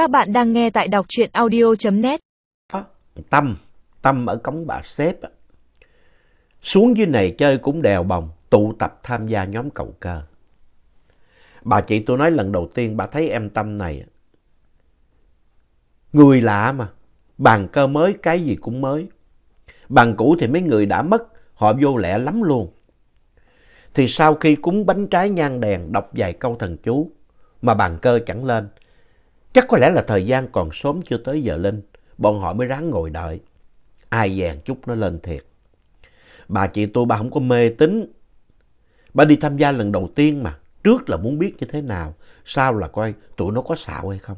Các bạn đang nghe tại đọc truyện audio.net. Tâm, Tâm ở cống bà xếp. Xuống dưới này chơi cũng đèo bồng, tụ tập tham gia nhóm cầu cơ. Bà chị tôi nói lần đầu tiên bà thấy em Tâm này. Người lạ mà, bàn cơ mới cái gì cũng mới. Bàn cũ thì mấy người đã mất, họ vô lẽ lắm luôn. Thì sau khi cúng bánh trái nhang đèn đọc vài câu thần chú mà bàn cơ chẳng lên. Chắc có lẽ là thời gian còn sớm chưa tới giờ linh, bọn họ mới ráng ngồi đợi. Ai dèn chút nó lên thiệt. Bà chị tôi bà không có mê tín. Bà đi tham gia lần đầu tiên mà, trước là muốn biết như thế nào, sau là coi tụi nó có xạo hay không.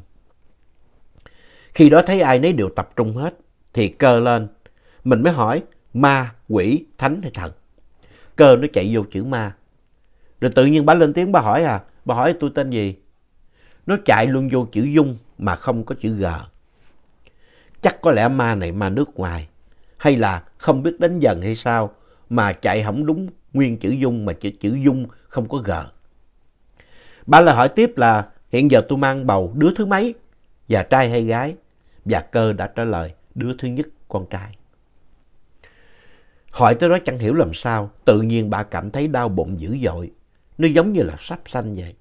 Khi đó thấy ai nấy đều tập trung hết, thì cơ lên. Mình mới hỏi ma, quỷ, thánh hay thần. Cơ nó chạy vô chữ ma. Rồi tự nhiên bà lên tiếng bà hỏi à, bà hỏi tôi tên gì? Nó chạy luôn vô chữ dung mà không có chữ G. Chắc có lẽ ma này ma nước ngoài. Hay là không biết đánh dần hay sao mà chạy không đúng nguyên chữ dung mà chữ, chữ dung không có G. Bà lời hỏi tiếp là hiện giờ tôi mang bầu đứa thứ mấy? Và trai hay gái? Và cơ đã trả lời đứa thứ nhất con trai. Hỏi tới đó chẳng hiểu làm sao, tự nhiên bà cảm thấy đau bụng dữ dội. Nó giống như là sắp sanh vậy.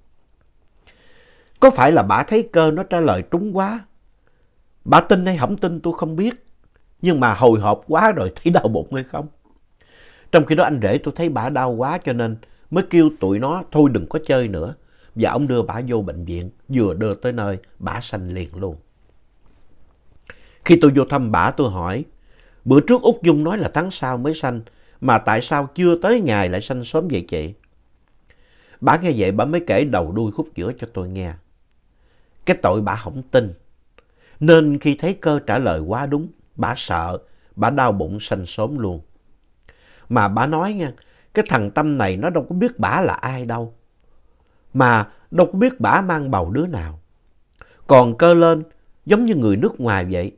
Có phải là bà thấy cơ nó trả lời trúng quá? Bà tin hay không tin tôi không biết. Nhưng mà hồi hộp quá rồi thấy đau bụng hay không? Trong khi đó anh rể tôi thấy bà đau quá cho nên mới kêu tụi nó thôi đừng có chơi nữa. Và ông đưa bà vô bệnh viện, vừa đưa tới nơi, bà sanh liền luôn. Khi tôi vô thăm bà tôi hỏi, bữa trước Út Dung nói là tháng sau mới sanh, mà tại sao chưa tới ngày lại sanh sớm vậy chị? Bà nghe vậy bà mới kể đầu đuôi khúc giữa cho tôi nghe. Cái tội bà không tin. Nên khi thấy cơ trả lời quá đúng, bà sợ, bà đau bụng sanh sớm luôn. Mà bà nói nha, cái thằng Tâm này nó đâu có biết bà là ai đâu. Mà đâu có biết bà mang bầu đứa nào. Còn cơ lên, giống như người nước ngoài vậy.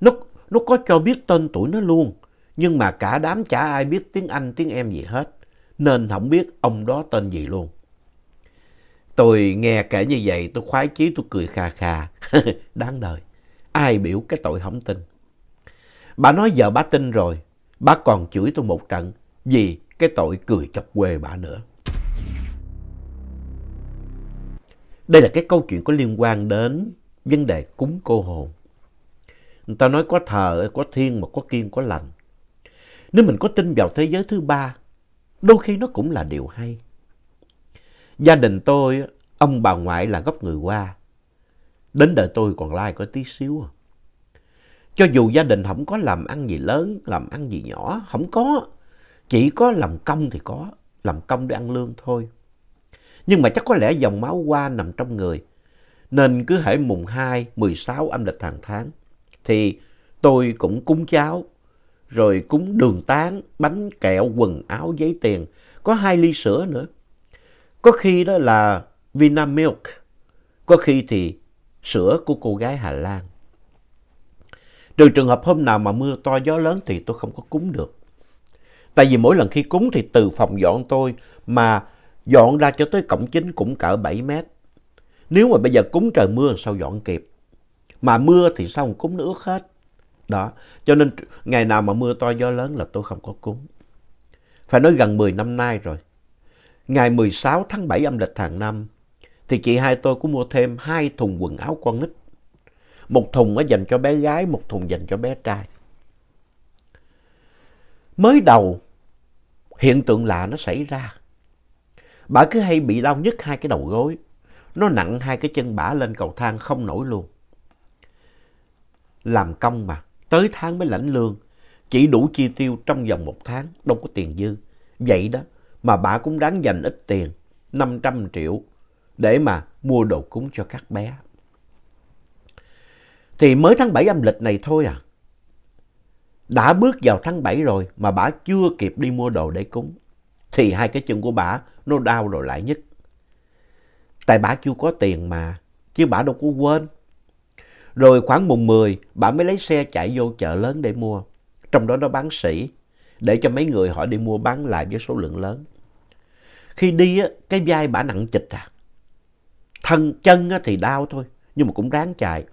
Nó, nó có cho biết tên tuổi nó luôn. Nhưng mà cả đám chả ai biết tiếng Anh, tiếng em gì hết. Nên không biết ông đó tên gì luôn. Tôi nghe kể như vậy tôi khoái chí tôi cười khà khà. Đáng đời. Ai biểu cái tội không tin. Bà nói giờ bà tin rồi. Bà còn chửi tôi một trận vì cái tội cười chọc quê bà nữa. Đây là cái câu chuyện có liên quan đến vấn đề cúng cô hồn. Người ta nói có thờ, có thiên mà có kiên, có lành. Nếu mình có tin vào thế giới thứ ba, đôi khi nó cũng là điều hay. Gia đình tôi, ông bà ngoại là gốc người Hoa. Đến đời tôi còn lai có tí xíu à. Cho dù gia đình không có làm ăn gì lớn, làm ăn gì nhỏ, không có. Chỉ có làm công thì có, làm công để ăn lương thôi. Nhưng mà chắc có lẽ dòng máu Hoa nằm trong người. Nên cứ hễ mùng 2, 16 âm lịch hàng tháng, thì tôi cũng cúng cháo, rồi cúng đường tán, bánh kẹo, quần áo, giấy tiền, có hai ly sữa nữa. Có khi đó là Vinamilk, có khi thì sữa của cô gái Hà Lan. Trừ trường hợp hôm nào mà mưa to gió lớn thì tôi không có cúng được. Tại vì mỗi lần khi cúng thì từ phòng dọn tôi mà dọn ra cho tới cổng chính cũng cỡ 7 mét. Nếu mà bây giờ cúng trời mưa sao dọn kịp. Mà mưa thì sao mà cúng nước hết. Đó, cho nên ngày nào mà mưa to gió lớn là tôi không có cúng. Phải nói gần 10 năm nay rồi. Ngày 16 tháng 7 âm lịch hàng năm thì chị hai tôi cũng mua thêm hai thùng quần áo con nít. Một thùng nó dành cho bé gái, một thùng dành cho bé trai. Mới đầu, hiện tượng lạ nó xảy ra. Bà cứ hay bị đau nhức hai cái đầu gối. Nó nặng hai cái chân bả lên cầu thang không nổi luôn. Làm công mà, tới tháng mới lãnh lương. Chỉ đủ chi tiêu trong vòng một tháng, đâu có tiền dư. Vậy đó, mà bà cũng đáng dành ít tiền, 500 triệu, để mà mua đồ cúng cho các bé. Thì mới tháng 7 âm lịch này thôi à. Đã bước vào tháng 7 rồi mà bà chưa kịp đi mua đồ để cúng. Thì hai cái chân của bà nó đau rồi lại nhất. Tại bà chưa có tiền mà, chứ bà đâu có quên. Rồi khoảng mùng 10, bà mới lấy xe chạy vô chợ lớn để mua. Trong đó nó bán sỉ, để cho mấy người họ đi mua bán lại với số lượng lớn. Khi đi, á, cái vai bả nặng chịch à. Thân chân á thì đau thôi, nhưng mà cũng ráng chạy.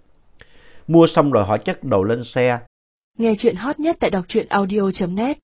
Mua xong rồi họ chất đầu lên xe. Nghe chuyện hot nhất tại đọc truyện audio.net